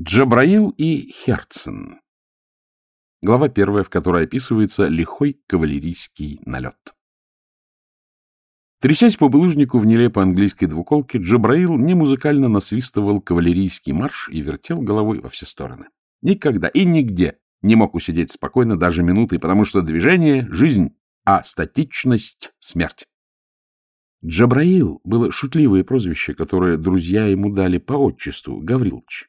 Джабраил и Херцен. Глава первая, в которой описывается лихой кавалерийский налет. Трясясь по булыжнику в нелепой английской двуколке, Джабраил немузыкально насвистывал кавалерийский марш и вертел головой во все стороны. Никогда и нигде не мог усидеть спокойно даже минуты, потому что движение — жизнь, а статичность — смерть. Джабраил было шутливое прозвище, которое друзья ему дали по отчеству — Гаврилович.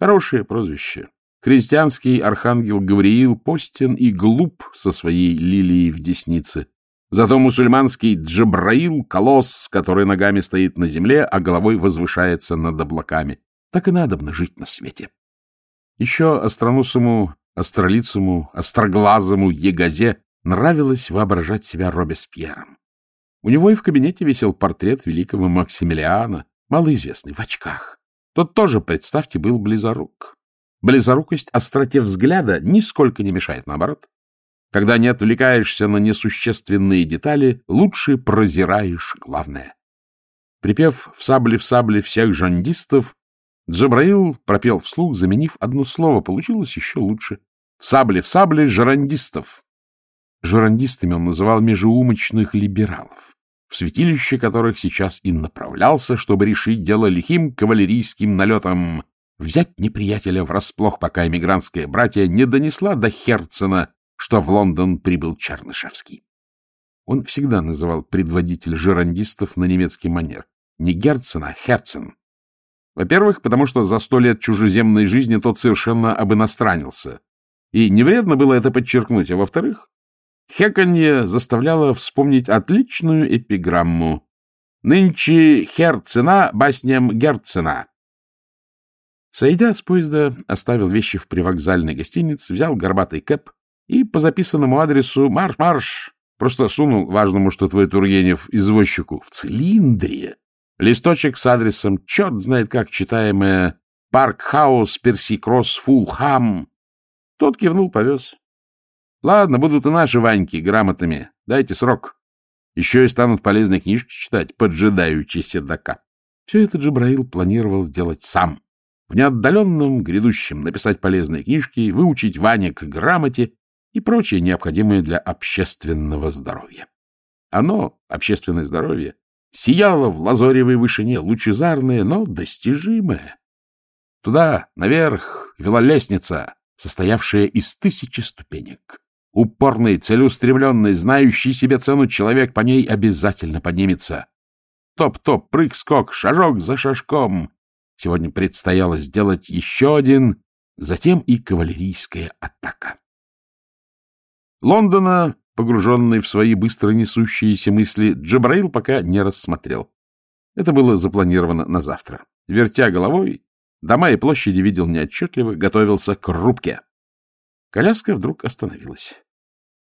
Хорошее прозвище. Христианский архангел Гавриил постен и глуп со своей лилией в деснице. Зато мусульманский Джабраил — колосс, который ногами стоит на земле, а головой возвышается над облаками. Так и надобно жить на свете. Еще остроносому, остролицему, остроглазому Егозе нравилось воображать себя Робеспьером. У него и в кабинете висел портрет великого Максимилиана, малоизвестный, в очках. Тот тоже, представьте, был близорук. Близорукость остроте взгляда нисколько не мешает, наоборот. Когда не отвлекаешься на несущественные детали, лучше прозираешь главное. Припев в сабле в сабле всех жандистов, Джабраил пропел вслух, заменив одно слово. Получилось еще лучше. В сабле в сабле жерандистов. Жерандистами он называл межеумочных либералов в святилище которых сейчас и направлялся, чтобы решить дело лихим кавалерийским налетом, взять неприятеля врасплох, пока эмигрантская братья не донесла до Херцена, что в Лондон прибыл Чернышевский. Он всегда называл предводитель жерандистов на немецкий манер. Не Герцена, а Херцен. Во-первых, потому что за сто лет чужеземной жизни тот совершенно обиностранился. И не вредно было это подчеркнуть. А во-вторых, Хеканье заставляло вспомнить отличную эпиграмму. «Нынче хер цена басням герцена». Сойдя с поезда, оставил вещи в привокзальной гостинице, взял горбатый кэб и по записанному адресу «Марш-марш» просто сунул важному, что твой Тургенев, извозчику в цилиндре. Листочек с адресом, черт знает как читаемое, «Парк-хаус, Перси-кросс, Фулхам». Тот кивнул, повез. Ладно, будут и наши Ваньки грамотами. Дайте срок. Еще и станут полезные книжки читать, поджидаючи седока. Все это Джабраил планировал сделать сам. В неотдаленном грядущем написать полезные книжки, выучить Ваня к грамоте и прочее необходимое для общественного здоровья. Оно, общественное здоровье, сияло в лазоревой вышине, лучезарное, но достижимое. Туда, наверх, вела лестница, состоявшая из тысячи ступенек. Упорный, целеустремленный, знающий себе цену человек по ней обязательно поднимется. Топ-топ, прыг-скок, шажок за шажком. Сегодня предстояло сделать еще один, затем и кавалерийская атака. Лондона, погруженный в свои быстро несущиеся мысли, Джабраил пока не рассмотрел. Это было запланировано на завтра. Вертя головой, дома и площади видел неотчетливо, готовился к рубке. Коляска вдруг остановилась.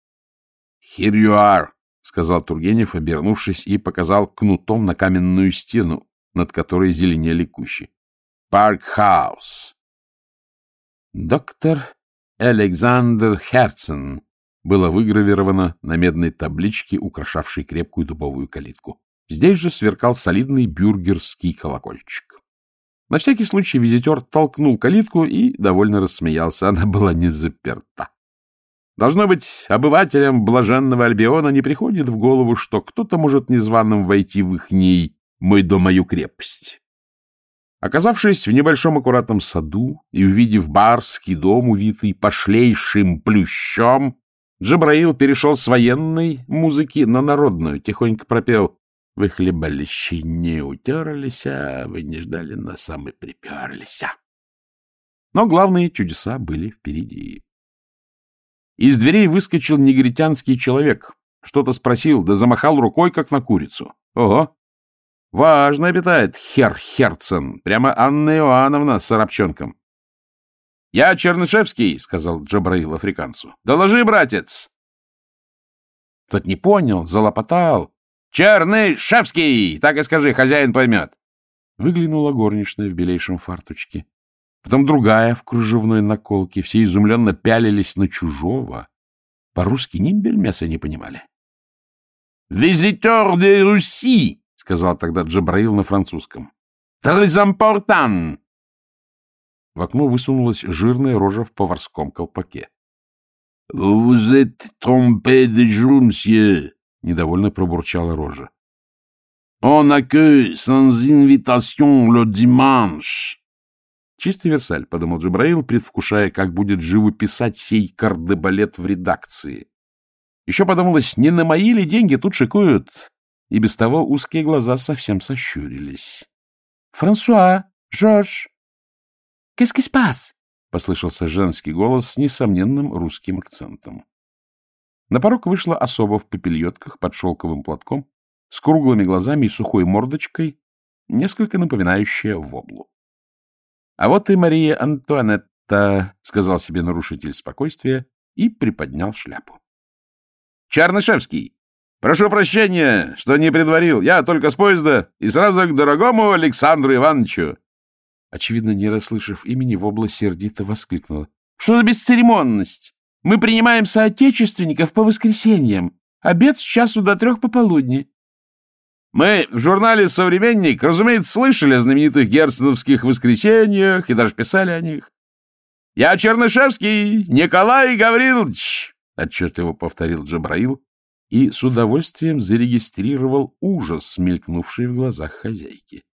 — Here you are, — сказал Тургенев, обернувшись, и показал кнутом на каменную стену, над которой зеленели кущи. — Парк-хаус. Доктор Александр Херцен было выгравировано на медной табличке, украшавшей крепкую дубовую калитку. Здесь же сверкал солидный бюргерский колокольчик. На всякий случай визитер толкнул калитку и довольно рассмеялся. Она была не заперта. Должно быть, обывателям блаженного Альбиона не приходит в голову, что кто-то может незваным войти в их ней «мой дом, мою крепость». Оказавшись в небольшом аккуратном саду и увидев барский дом, увитый пошлейшим плющом, Джабраил перешел с военной музыки на народную, тихонько пропел вы хлебалищи не утерлись, а вы не ждали нас, а мы. Но главные чудеса были впереди. Из дверей выскочил негритянский человек. Что-то спросил, да замахал рукой, как на курицу. Ого! Важно обитает хер Херцен, прямо Анна Иоанновна с Арабчонком. — Я Чернышевский, — сказал Джабраил африканцу. — Доложи, братец! Тот не понял, залопотал, Черный Шевский! Так и скажи, хозяин поймет. Выглянула горничная в белейшем фартучке. Потом другая в кружевной наколке. Все изумленно пялились на чужого. По-русски ни бельмеса не понимали. «Визитер де Руси!» — сказал тогда Джабраил на французском. «Très important!» В окно высунулась жирная рожа в поварском колпаке. — Vous êtes trompé de jour, monsieur, — недовольно пробурчала рожа. — On accueille sans invitation le dimanche. Чистый Версаль, — подумал Джабраил, предвкушая, как будет живописать сей кардебалет в редакции. Еще подумалось, не на мои ли деньги тут шикуют? И без того узкие глаза совсем сощурились. — Франсуа, Жорж, qu'est-ce qui послышался женский голос с несомненным русским акцентом. На порог вышла особа в пепельетках под шелковым платком, с круглыми глазами и сухой мордочкой, несколько напоминающая воблу. — А вот и Мария Антуанетта, — сказал себе нарушитель спокойствия и приподнял шляпу. — Чернышевский, прошу прощения, что не предварил. Я только с поезда и сразу к дорогому Александру Ивановичу. Очевидно, не расслышав имени, Вобла сердито воскликнула. — Что за бесцеремонность? Мы принимаем соотечественников по воскресеньям. Обед с часу до трех пополудни. Мы в журнале «Современник», разумеется, слышали о знаменитых герценовских воскресеньях и даже писали о них. «Я Чернышевский, Николай Гаврилович», — отчетливо повторил Джабраил и с удовольствием зарегистрировал ужас, мелькнувший в глазах хозяйки.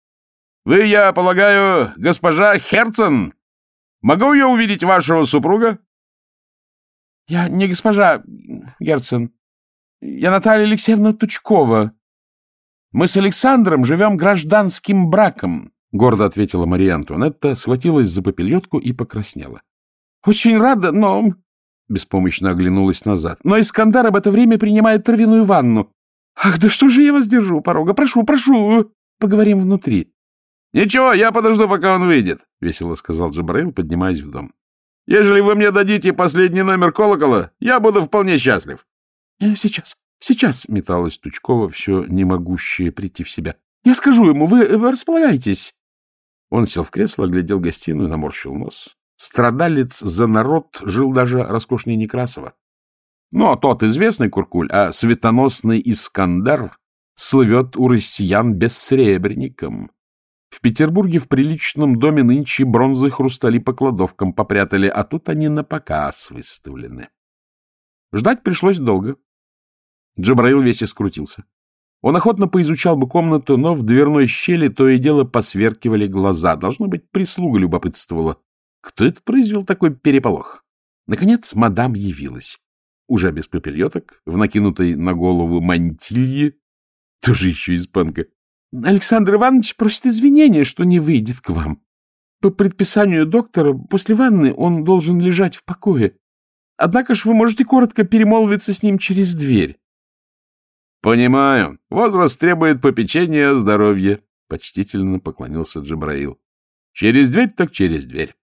«Вы, я полагаю, госпожа Херцен? Могу я увидеть вашего супруга?» «Я не госпожа Герцен. Я Наталья Алексеевна Тучкова», мы с Александром живем гражданским браком, — гордо ответила Мария Антуанетта, схватилась за попельотку и покраснела. — Очень рада, но... — беспомощно оглянулась назад. — Но Искандар об это время принимает травяную ванну. — Ах, да что же я вас держу у порога? Прошу, прошу, поговорим внутри. — Ничего, я подожду, пока он выйдет, — весело сказал Джабраил, поднимаясь в дом. — Ежели вы мне дадите последний номер колокола, я буду вполне счастлив. — Сейчас, Сейчас металась Тучкова, все не могущая прийти в себя. — Я скажу ему, вы, вы располагайтесь. Он сел в кресло, оглядел гостиную, наморщил нос. Страдалец за народ жил даже роскошнее Некрасова. Ну, а тот известный Куркуль, а светоносный Искандар слывет у россиян бессребренником. В Петербурге в приличном доме нынче бронзы хрустали по кладовкам попрятали, а тут они на показ выставлены. Ждать пришлось долго. Джабраил весь искрутился. Он охотно поизучал бы комнату, но в дверной щели то и дело посверкивали глаза. Должно быть, прислуга любопытствовала. Кто это произвел такой переполох? Наконец мадам явилась. Уже без пепельеток, в накинутой на голову мантилье. Тоже еще испанка. Александр Иванович просит извинения, что не выйдет к вам. По предписанию доктора, после ванны он должен лежать в покое. Однако ж вы можете коротко перемолвиться с ним через дверь. — Понимаю. Возраст требует попечения здоровья, — почтительно поклонился Джабраил. — Через дверь так через дверь.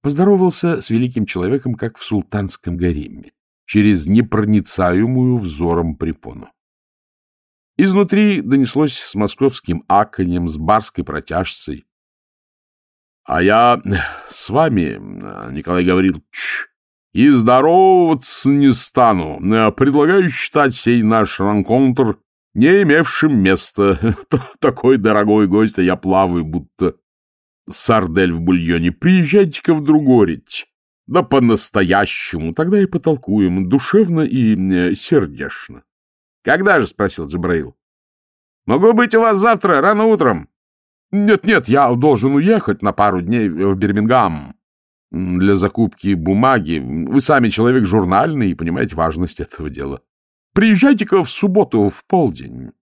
Поздоровался с великим человеком, как в султанском гареме, через непроницаемую взором препону. Изнутри донеслось с московским аканьем, с барской протяжцей. — А я с вами, Николай Гаврилович, и здороваться не стану. Э, предлагаю считать сей наш ранконтр не имевшим места. Такой дорогой гость, а я плаваю, будто сардель в бульоне. Приезжайте-ка в Другорить. Да по-настоящему. Тогда и потолкуем. Душевно и э, сердечно. — Когда же? — спросил Джабраил. — Могу быть у вас завтра, рано утром. Нет, — Нет-нет, я должен уехать на пару дней в Бирмингам для закупки бумаги. Вы сами человек журнальный и понимаете важность этого дела. Приезжайте-ка в субботу в полдень.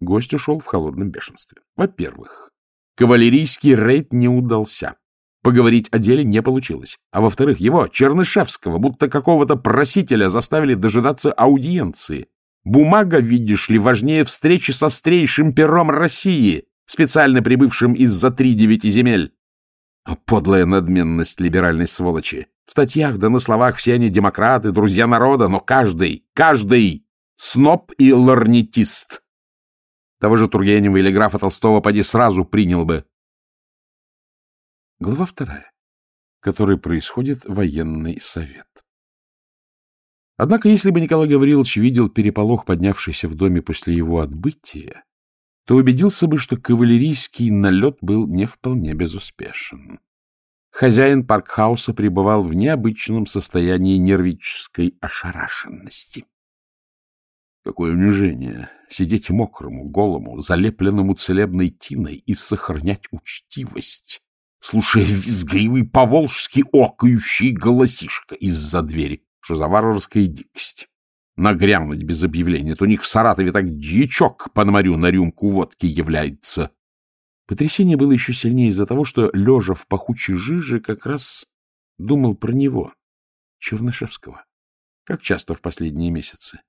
Гость ушел в холодном бешенстве. Во-первых, кавалерийский рейд не удался. Поговорить о деле не получилось. А во-вторых, его, Чернышевского, будто какого-то просителя, заставили дожидаться аудиенции. Бумага, видишь ли, важнее встречи со стрейшим пером России, специально прибывшим из-за три девяти земель. А подлая надменность либеральной сволочи. В статьях да на словах все они демократы, друзья народа, но каждый, каждый сноб и лорнетист. Того же Тургенева или графа Толстого поди сразу принял бы. Глава вторая, в которой происходит военный совет. Однако, если бы Николай Гаврилович видел переполох, поднявшийся в доме после его отбытия, то убедился бы, что кавалерийский налет был не вполне безуспешен. Хозяин паркхауса пребывал в необычном состоянии нервической ошарашенности. Какое унижение! Сидеть мокрому, голому, залепленному целебной тиной и сохранять учтивость, слушая визгливый поволжский окающий голосишка из-за двери. Что за варварская дикость? Нагрянуть без объявления. То у них в Саратове так дьячок по морю на рюмку водки является. Потрясение было еще сильнее из-за того, что, лежа в пахучей жиже, как раз думал про него, Чернышевского, как часто в последние месяцы.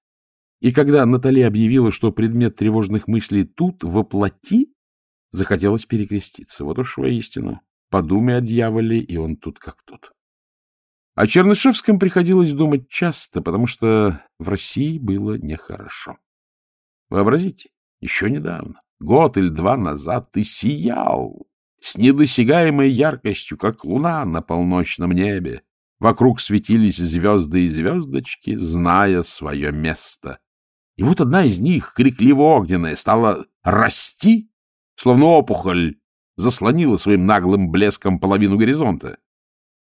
И когда Натали объявила, что предмет тревожных мыслей тут, воплоти, захотелось перекреститься. Вот уж воистину, подумай о дьяволе, и он тут как тут. О Чернышевском приходилось думать часто, потому что в России было нехорошо. Вообразите, еще недавно Год или два назад ты сиял с недосягаемой яркостью, как луна на полночном небе. Вокруг светились звезды и звездочки, зная свое место. И вот одна из них, крикливо-огненная, стала расти, словно опухоль, заслонила своим наглым блеском половину горизонта.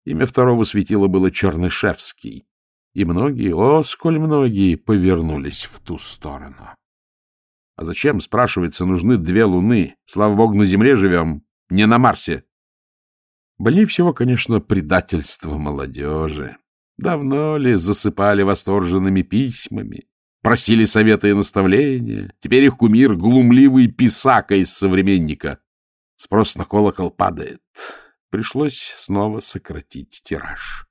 Имя второго светила было Чернышевский, и многие, о, сколь многие, повернулись в ту сторону. А зачем, спрашивается, нужны две луны? Слава богу, на Земле живем, не на Марсе. Больнее всего, конечно, предательство молодежи. Давно ли засыпали восторженными письмами, просили совета и наставления. Теперь их кумир — глумливый писака из современника. Спрос на колокол падает. Пришлось снова сократить тираж.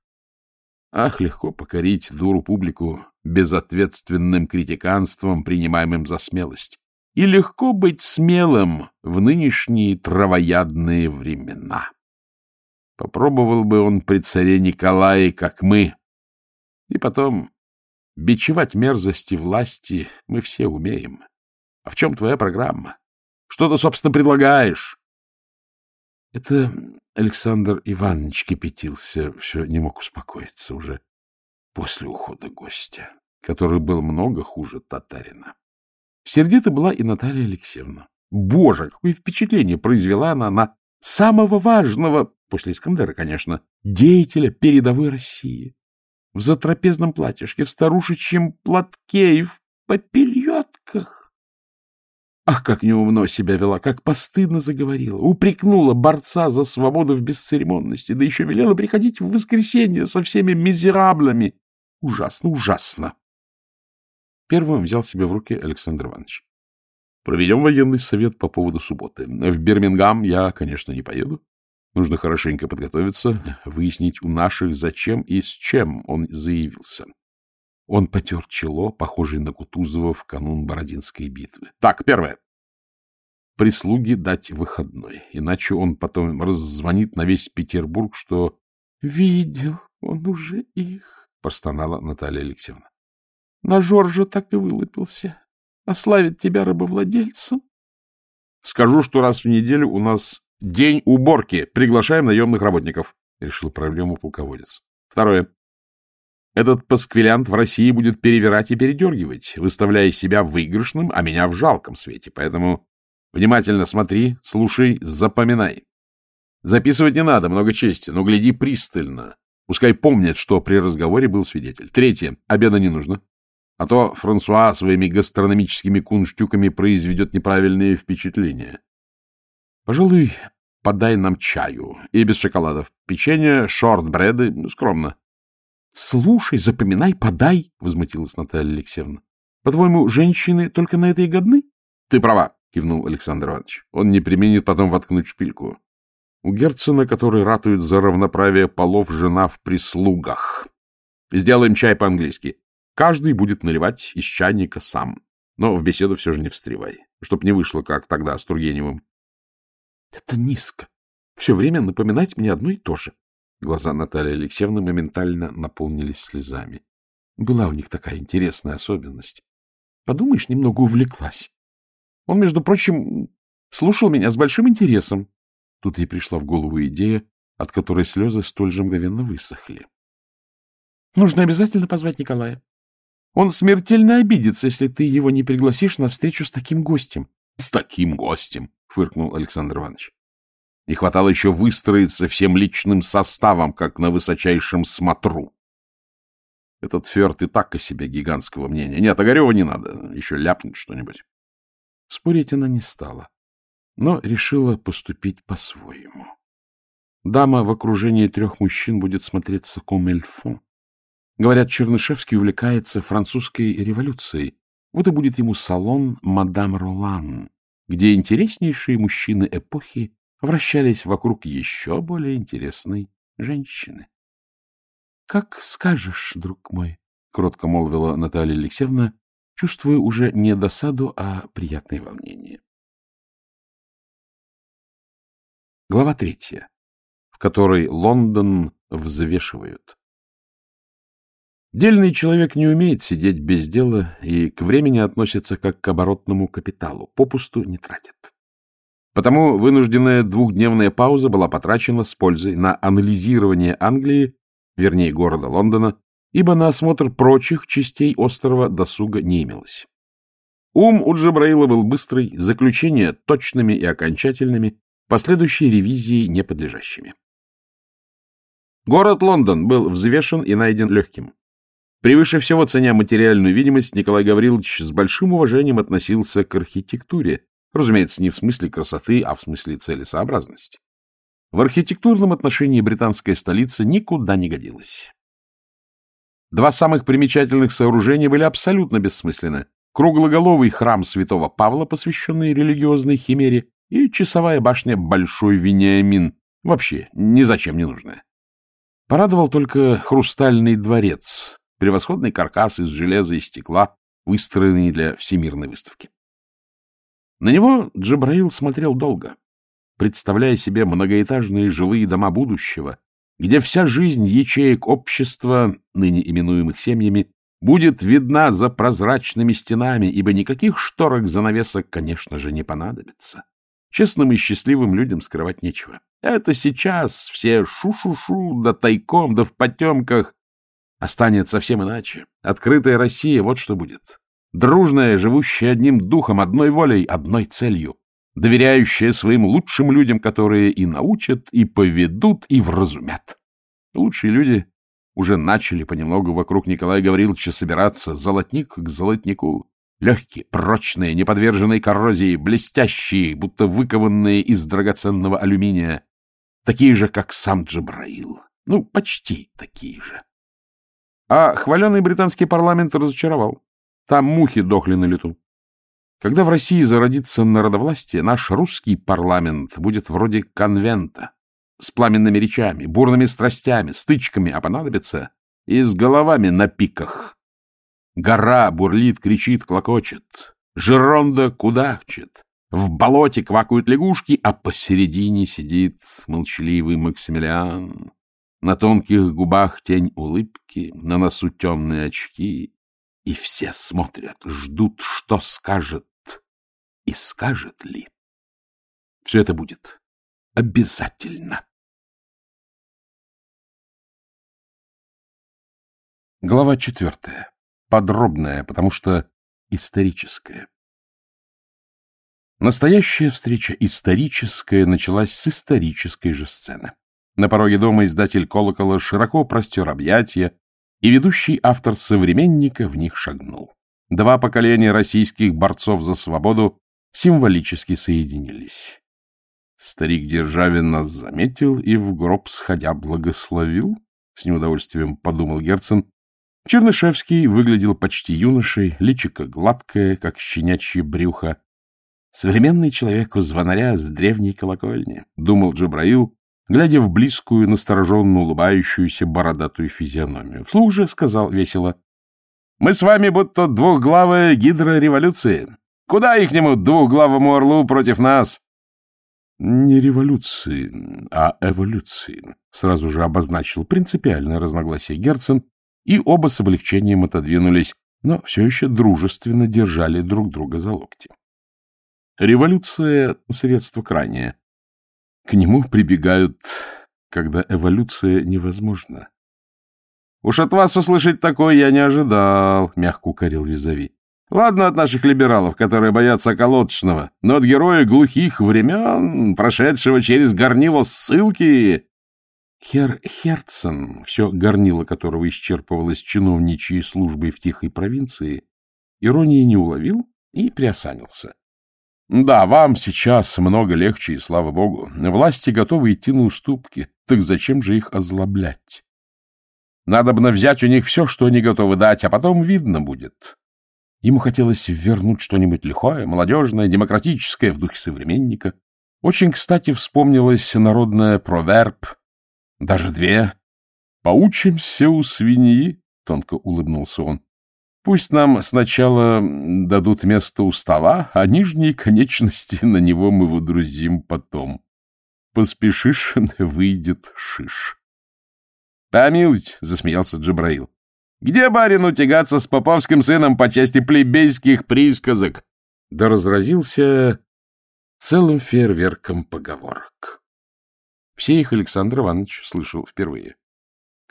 Ах, легко покорить дуру публику безответственным критиканством, принимаемым за смелость. И легко быть смелым в нынешние травоядные времена. Попробовал бы он при царе Николае, как мы. И потом, бичевать мерзости власти мы все умеем. А в чем твоя программа? Что ты, собственно, предлагаешь? Это Александр Иванович кипятился, все не мог успокоиться уже после ухода гостя, который был много хуже татарина. Сердита была и Наталья Алексеевна. Боже, какое впечатление произвела она на самого важного, после Искандера, конечно, деятеля передовой России. В затрапезном платьишке, в старушечьем платке и в попельотках. Ах, как неумно себя вела, как постыдно заговорила, упрекнула борца за свободу в бесцеремонности, да еще велела приходить в воскресенье со всеми мизераблями. Ужасно, ужасно. Первым взял себя в руки Александр Иванович. Проведем военный совет по поводу субботы. В Бирмингам я, конечно, не поеду. Нужно хорошенько подготовиться, выяснить у наших, зачем и с чем он заявился. Он потер чело, похожий на Кутузова в канун Бородинской битвы. Так, первое. Прислуги дать выходной, иначе он потом раззвонит на весь Петербург, что «Видел он уже их», — простонала Наталья Алексеевна. «На Жоржа так и вылупился. Ославит тебя рабовладельцем». «Скажу, что раз в неделю у нас день уборки. Приглашаем наемных работников», — решил проблему полководец. Второе. Этот пасквилянт в России будет перевирать и передергивать, выставляя себя выигрышным, а меня в жалком свете. Поэтому внимательно смотри, слушай, запоминай. Записывать не надо, много чести, но гляди пристально. Пускай помнят, что при разговоре был свидетель. Третье. Обеда не нужно. А то Франсуа своими гастрономическими кунштюками произведет неправильные впечатления. Пожалуй, подай нам чаю. И без шоколадов. Печенье, шорт-бреды, ну, скромно. — Слушай, запоминай, подай, — возмутилась Наталья Алексеевна. — По-твоему, женщины только на это и годны? — Ты права, — кивнул Александр Иванович. Он не применит потом воткнуть шпильку. У Герцена, который ратует за равноправие полов, жена в прислугах. Сделаем чай по-английски. Каждый будет наливать из чайника сам. Но в беседу все же не встревай, чтоб не вышло, как тогда с Тургеневым. — Это низко. Все время напоминать мне одно и то же. Глаза Натальи Алексеевны моментально наполнились слезами. Была у них такая интересная особенность. Подумаешь, немного увлеклась. Он, между прочим, слушал меня с большим интересом. Тут ей пришла в голову идея, от которой слезы столь же мгновенно высохли. Нужно обязательно позвать Николая. Он смертельно обидится, если ты его не пригласишь на встречу с таким гостем. — С таким гостем! — фыркнул Александр Иванович. Не хватало еще выстроиться всем личным составом, как на высочайшем смотру. Этот Ферд и так о себе гигантского мнения. Нет, Огарева не надо, еще ляпнет что-нибудь. Спорить она не стала, но решила поступить по-своему. Дама в окружении трех мужчин будет смотреться комельфон. Говорят, Чернышевский увлекается французской революцией. Вот и будет ему салон «Мадам Ролан», где интереснейшие мужчины эпохи вращались вокруг еще более интересной женщины. — Как скажешь, друг мой, — кротко молвила Наталья Алексеевна, чувствуя уже не досаду, а приятное волнение. Глава третья, в которой Лондон взвешивают. Дельный человек не умеет сидеть без дела и к времени относится как к оборотному капиталу, попусту не тратит. Потому вынужденная двухдневная пауза была потрачена с пользой на анализирование Англии, вернее города Лондона, ибо на осмотр прочих частей острова досуга не имелось. Ум у Джабраила был быстрый, заключения точными и окончательными, последующие ревизии неподлежащими. Город Лондон был взвешен и найден легким. Превыше всего ценя материальную видимость, Николай Гаврилович с большим уважением относился к архитектуре, разумеется, не в смысле красоты, а в смысле целесообразности. В архитектурном отношении британская столица никуда не годилась. Два самых примечательных сооружения были абсолютно бессмысленны. Круглоголовый храм святого Павла, посвященный религиозной химере, и часовая башня Большой Вениамин, вообще ни зачем не нужная. Порадовал только хрустальный дворец, превосходный каркас из железа и стекла, выстроенный для всемирной выставки. На него Джабраил смотрел долго, представляя себе многоэтажные жилые дома будущего, где вся жизнь ячеек общества, ныне именуемых семьями, будет видна за прозрачными стенами, ибо никаких шторок занавесок, конечно же, не понадобится. Честным и счастливым людям скрывать нечего. Это сейчас все шу-шу-шу, да тайком, да в потемках, а станет совсем иначе. Открытая Россия — вот что будет. Дружная, живущая одним духом, одной волей, одной целью. Доверяющая своим лучшим людям, которые и научат, и поведут, и вразумят. Лучшие люди уже начали понемногу вокруг Николая Гавриловича собираться золотник к золотнику. Легкие, прочные, неподверженные коррозии, блестящие, будто выкованные из драгоценного алюминия. Такие же, как сам Джабраил. Ну, почти такие же. А хваленый британский парламент разочаровал. Там мухи дохли на лету. Когда в России зародится народовластие, наш русский парламент будет вроде конвента, с пламенными речами, бурными страстями, стычками, а понадобится и с головами на пиках. Гора бурлит, кричит, клокочет. Жеронда кудахчет. В болоте квакают лягушки, а посередине сидит молчаливый Максимилиан. На тонких губах тень улыбки, на носу темные очки. И все смотрят, ждут, что скажет и скажет ли. Все это будет обязательно. Глава четвертая. Подробная, потому что историческая. Настоящая встреча историческая началась с исторической же сцены. На пороге дома издатель «Колокола» широко простер объятия, и ведущий автор «Современника» в них шагнул. Два поколения российских борцов за свободу символически соединились. Старик Державин нас заметил и в гроб сходя благословил, — с неудовольствием подумал Герцен. Чернышевский выглядел почти юношей, личико гладкое, как щенячье брюхо. Современный человек у звонаря с древней колокольни, — думал Джабраил, глядя в близкую, настороженно улыбающуюся бородатую физиономию. Вслух же сказал весело. — Мы с вами будто двухглавая гидра революции. Куда ихнему двухглавому орлу против нас? — Не революции, а эволюции, — сразу же обозначил принципиальное разногласие Герцен, и оба с облегчением отодвинулись, но все еще дружественно держали друг друга за локти. Революция — средство крайнее — к нему прибегают, когда эволюция невозможна. — Уж от вас услышать такое я не ожидал, — мягко укорил Визави. — Ладно от наших либералов, которые боятся околоточного, но от героя глухих времен, прошедшего через горнило ссылки... Хер Херцен, все горнило которого исчерпывалось чиновничьей службой в тихой провинции, иронии не уловил и приосанился. Да, вам сейчас много легче, и слава богу. Власти готовы идти на уступки. Так зачем же их озлоблять? Надо бы взять у них все, что они готовы дать, а потом видно будет. Ему хотелось вернуть что-нибудь лихое, молодежное, демократическое в духе современника. Очень кстати вспомнилось народное проверб. Даже две. «Поучимся у свиньи», — тонко улыбнулся он. Пусть нам сначала дадут место у стола, а нижние конечности на него мы выдрузим потом. Поспешишь, выйдет шиш. — Помилуйте, — засмеялся Джабраил. — Где барину тягаться с поповским сыном по части плебейских присказок? Да разразился целым фейерверком поговорок. Все их Александр Иванович слышал впервые.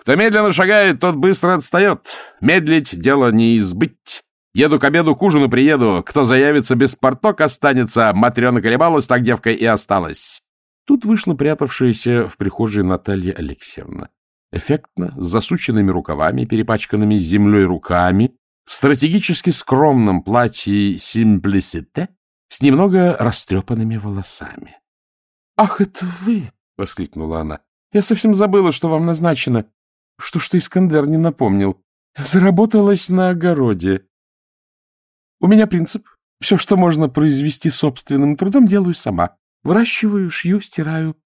Кто медленно шагает, тот быстро отстает. Медлить — дело не избыть. Еду к обеду, к ужину приеду. Кто заявится без порток, останется. Матрена колебалась, так девка и осталась. Тут вышла прятавшаяся в прихожей Наталья Алексеевна. Эффектно, с засученными рукавами, перепачканными землей руками, в стратегически скромном платье «симплисите», с немного растрепанными волосами. — Ах, это вы! — воскликнула она. — Я совсем забыла, что вам назначено. Что ж ты, Искандер, не напомнил? Заработалась на огороде. У меня принцип. Все, что можно произвести собственным трудом, делаю сама. Выращиваю, шью, стираю.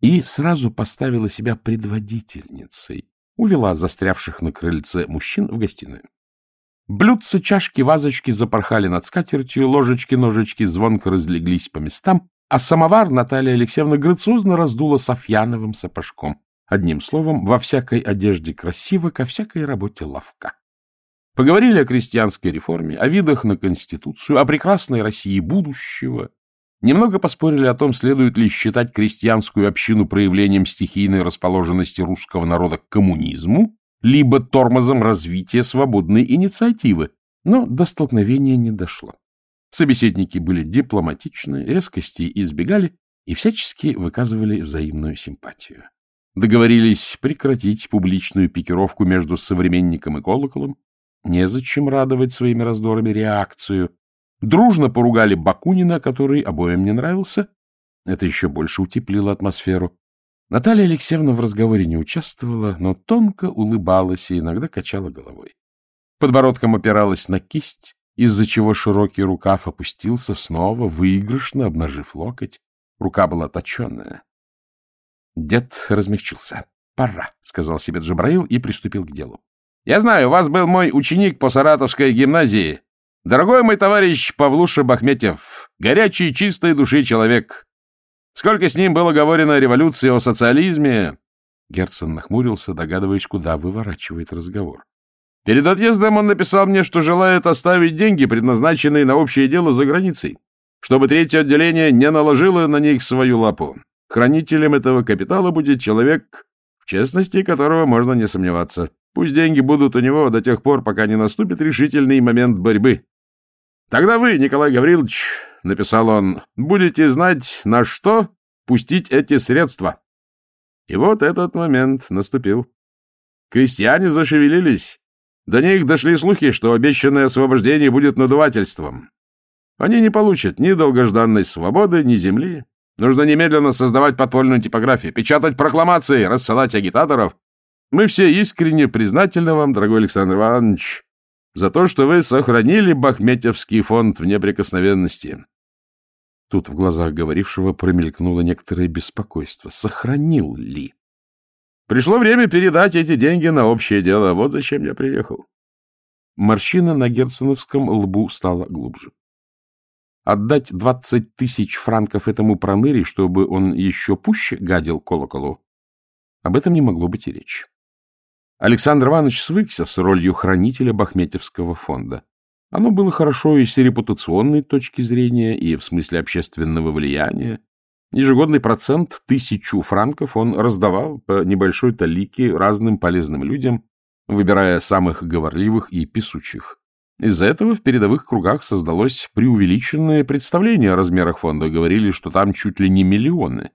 И сразу поставила себя предводительницей. Увела застрявших на крыльце мужчин в гостиную. Блюдца, чашки, вазочки запорхали над скатертью, ложечки, ножечки звонко разлеглись по местам, а самовар Наталья Алексеевна грациозно раздула софьяновым сапожком. Одним словом, во всякой одежде красиво, ко всякой работе ловка. Поговорили о крестьянской реформе, о видах на Конституцию, о прекрасной России будущего. Немного поспорили о том, следует ли считать крестьянскую общину проявлением стихийной расположенности русского народа к коммунизму, либо тормозом развития свободной инициативы, но до столкновения не дошло. Собеседники были дипломатичны, резкости избегали и всячески выказывали взаимную симпатию. Договорились прекратить публичную пикировку между современником и колоколом. Незачем радовать своими раздорами реакцию. Дружно поругали Бакунина, который обоим не нравился. Это еще больше утеплило атмосферу. Наталья Алексеевна в разговоре не участвовала, но тонко улыбалась и иногда качала головой. Подбородком опиралась на кисть, из-за чего широкий рукав опустился снова, выигрышно обнажив локоть. Рука была точенная. Дед размягчился. «Пора», — сказал себе Джабраил и приступил к делу. «Я знаю, у вас был мой ученик по Саратовской гимназии. Дорогой мой товарищ Павлуша Бахметьев, горячий, чистой души человек. Сколько с ним было говорено о революции, о социализме?» Герцен нахмурился, догадываясь, куда выворачивает разговор. «Перед отъездом он написал мне, что желает оставить деньги, предназначенные на общее дело за границей, чтобы третье отделение не наложило на них свою лапу. Хранителем этого капитала будет человек, в честности которого можно не сомневаться. Пусть деньги будут у него до тех пор, пока не наступит решительный момент борьбы. Тогда вы, Николай Гаврилович, — написал он, — будете знать, на что пустить эти средства. И вот этот момент наступил. Крестьяне зашевелились. До них дошли слухи, что обещанное освобождение будет надувательством. Они не получат ни долгожданной свободы, ни земли, Нужно немедленно создавать подпольную типографию, печатать прокламации, рассылать агитаторов. Мы все искренне признательны вам, дорогой Александр Иванович, за то, что вы сохранили Бахметьевский фонд в неприкосновенности. Тут в глазах говорившего промелькнуло некоторое беспокойство. Сохранил ли? Пришло время передать эти деньги на общее дело. Вот зачем я приехал. Морщина на герценовском лбу стала глубже. Отдать двадцать тысяч франков этому проныре, чтобы он еще пуще гадил колоколу? Об этом не могло быть и речи. Александр Иванович свыкся с ролью хранителя Бахметьевского фонда. Оно было хорошо и с репутационной точки зрения, и в смысле общественного влияния. Ежегодный процент, тысячу франков, он раздавал по небольшой талике разным полезным людям, выбирая самых говорливых и писучих. Из-за этого в передовых кругах создалось преувеличенное представление о размерах фонда. Говорили, что там чуть ли не миллионы.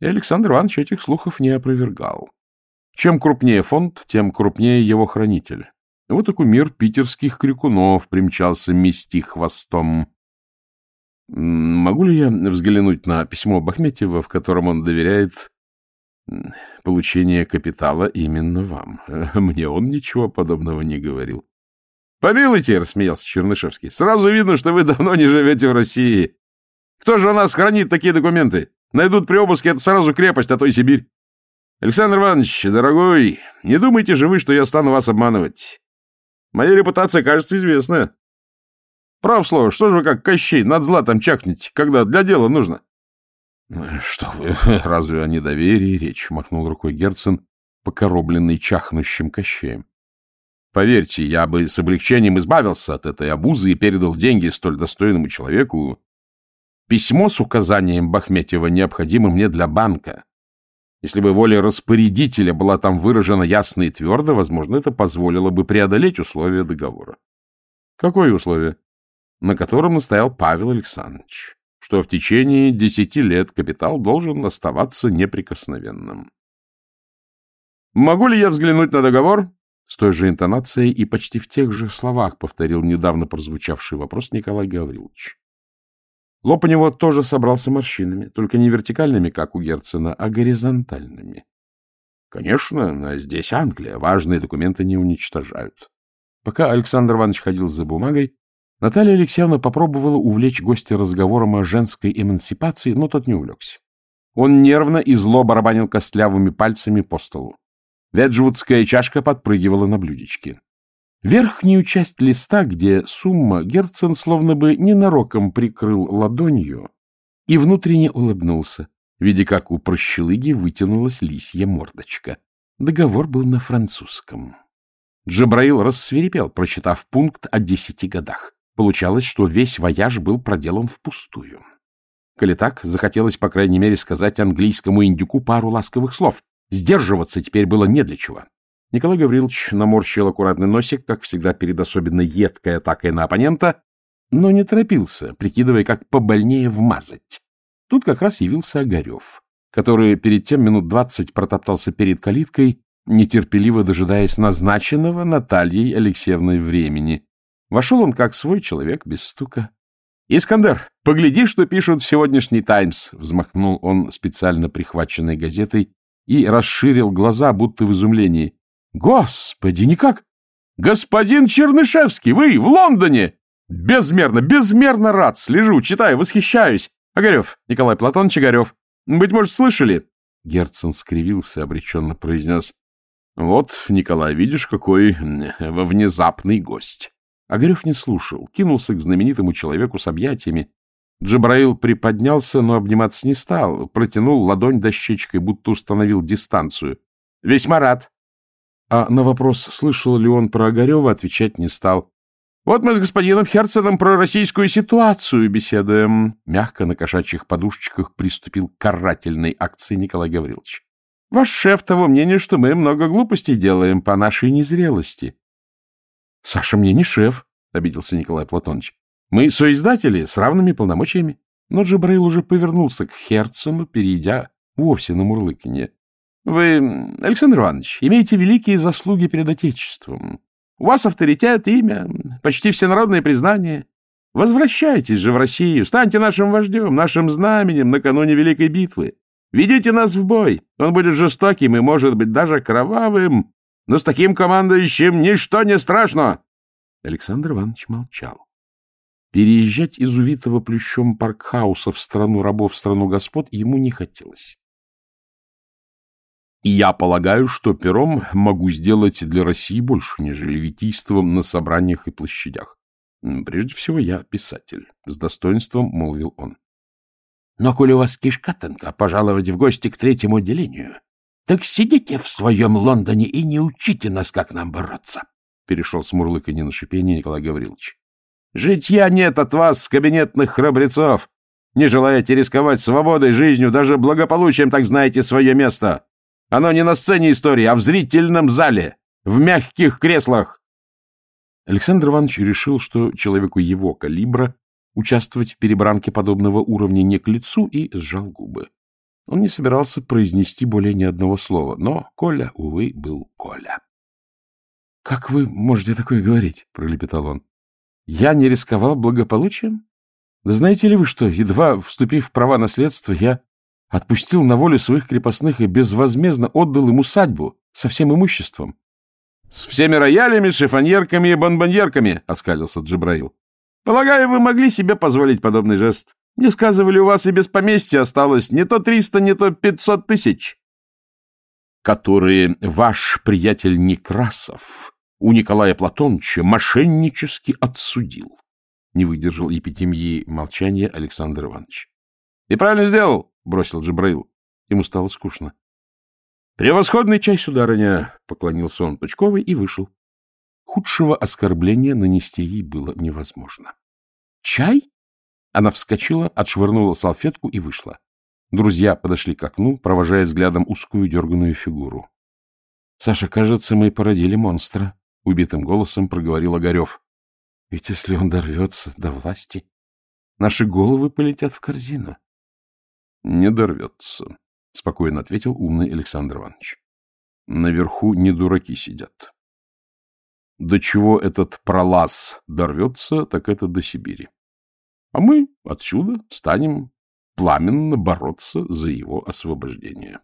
И Александр Иванович этих слухов не опровергал. Чем крупнее фонд, тем крупнее его хранитель. Вот и кумир питерских крикунов примчался мести хвостом. Могу ли я взглянуть на письмо Бахметьева, в котором он доверяет получение капитала именно вам? Мне он ничего подобного не говорил. Помилуйте, — рассмеялся Чернышевский. — Сразу видно, что вы давно не живете в России. Кто же у нас хранит такие документы? Найдут при обыске, это сразу крепость, а то и Сибирь. Александр Иванович, дорогой, не думайте же вы, что я стану вас обманывать. Моя репутация, кажется, известна. Прав слово, что же вы как Кощей над златом чахнете, когда для дела нужно? — Что вы, разве о недоверии речь? — махнул рукой Герцен, покоробленный чахнущим Кощеем. Поверьте, я бы с облегчением избавился от этой обузы и передал деньги столь достойному человеку. Письмо с указанием Бахметьева необходимо мне для банка. Если бы воля распорядителя была там выражена ясно и твердо, возможно, это позволило бы преодолеть условия договора. Какое условие? На котором настоял Павел Александрович, что в течение десяти лет капитал должен оставаться неприкосновенным. Могу ли я взглянуть на договор? С той же интонацией и почти в тех же словах повторил недавно прозвучавший вопрос Николай Гаврилович. Лоб у него тоже собрался морщинами, только не вертикальными, как у Герцена, а горизонтальными. Конечно, здесь Англия, важные документы не уничтожают. Пока Александр Иванович ходил за бумагой, Наталья Алексеевна попробовала увлечь гостя разговором о женской эмансипации, но тот не увлекся. Он нервно и зло барабанил костлявыми пальцами по столу. Веджвудская чашка подпрыгивала на блюдечке. Верхнюю часть листа, где сумма, Герцен словно бы ненароком прикрыл ладонью и внутренне улыбнулся, видя, как у прощелыги вытянулась лисья мордочка. Договор был на французском. Джабраил рассверепел, прочитав пункт о десяти годах. Получалось, что весь вояж был проделан впустую. Коли так, захотелось, по крайней мере, сказать английскому индюку пару ласковых слов, Сдерживаться теперь было не для чего. Николай Гаврилович наморщил аккуратный носик, как всегда перед особенно едкой атакой на оппонента, но не торопился, прикидывая, как побольнее вмазать. Тут как раз явился Огарев, который перед тем минут двадцать протоптался перед калиткой, нетерпеливо дожидаясь назначенного Натальей Алексеевной времени. Вошел он как свой человек, без стука. — Искандер, погляди, что пишут в сегодняшний «Таймс», — взмахнул он специально прихваченной газетой и расширил глаза, будто в изумлении. — Господи, никак! Господин Чернышевский, вы в Лондоне! Безмерно, безмерно рад! Слежу, читаю, восхищаюсь! Огарев, Николай Платонович Огарев. Быть может, слышали? Герцен скривился, обреченно произнес. — Вот, Николай, видишь, какой внезапный гость. Огарев не слушал, кинулся к знаменитому человеку с объятиями, Джабраил приподнялся, но обниматься не стал, протянул ладонь дощечкой, будто установил дистанцию. — Весьма рад. А на вопрос, слышал ли он про Огарева, отвечать не стал. — Вот мы с господином Херценом про российскую ситуацию беседуем. Мягко на кошачьих подушечках приступил к карательной акции Николай Гаврилович. — Ваш шеф того мнения, что мы много глупостей делаем по нашей незрелости. — Саша мне не шеф, — обиделся Николай Платонович. Мы соиздатели с равными полномочиями. Но Джабраил уже повернулся к Херцену, перейдя вовсе на мурлыканье. — Вы, Александр Иванович, имеете великие заслуги перед Отечеством. У вас авторитет, имя, почти всенародное признание. Возвращайтесь же в Россию, станьте нашим вождем, нашим знаменем накануне Великой битвы. Ведите нас в бой. Он будет жестоким и, может быть, даже кровавым, но с таким командующим ничто не страшно. Александр Иванович молчал. Переезжать из увитого плющом паркхауса в страну рабов, в страну господ ему не хотелось. И я полагаю, что пером могу сделать для России больше, нежели витийством на собраниях и площадях. Прежде всего, я писатель, — с достоинством молвил он. — Но коли у вас кишка тонка, пожаловать в гости к третьему отделению, так сидите в своем Лондоне и не учите нас, как нам бороться, — перешел с мурлыканья на шипение Николай Гаврилович. Житья нет от вас, кабинетных храбрецов. Не желаете рисковать свободой, жизнью, даже благополучием, так знаете свое место. Оно не на сцене истории, а в зрительном зале, в мягких креслах. Александр Иванович решил, что человеку его калибра участвовать в перебранке подобного уровня не к лицу, и сжал губы. Он не собирался произнести более ни одного слова, но Коля, увы, был Коля. — Как вы можете такое говорить? — пролепетал он. — Я не рисковал благополучием? Да знаете ли вы что, едва вступив в права наследства, я отпустил на волю своих крепостных и безвозмездно отдал им усадьбу со всем имуществом. — С всеми роялями, шифоньерками и бонбоньерками, — оскалился Джибраил. — Полагаю, вы могли себе позволить подобный жест. Мне сказывали, у вас и без поместья осталось не то триста, не то пятьсот тысяч. — Которые ваш приятель Некрасов у Николая Платоновича мошеннически отсудил. Не выдержал епитемьи молчания Александр Иванович. — И правильно сделал, — бросил Джабраил. Ему стало скучно. — Превосходный чай, сударыня, — поклонился он Пучковой и вышел. Худшего оскорбления нанести ей было невозможно. — Чай? Она вскочила, отшвырнула салфетку и вышла. Друзья подошли к окну, провожая взглядом узкую дерганую фигуру. — Саша, кажется, мы породили монстра, — убитым голосом проговорил Огарев. — Ведь если он дорвется до власти, наши головы полетят в корзину. — Не дорвется, — спокойно ответил умный Александр Иванович. — Наверху не дураки сидят. До чего этот пролаз дорвется, так это до Сибири. А мы отсюда станем пламенно бороться за его освобождение.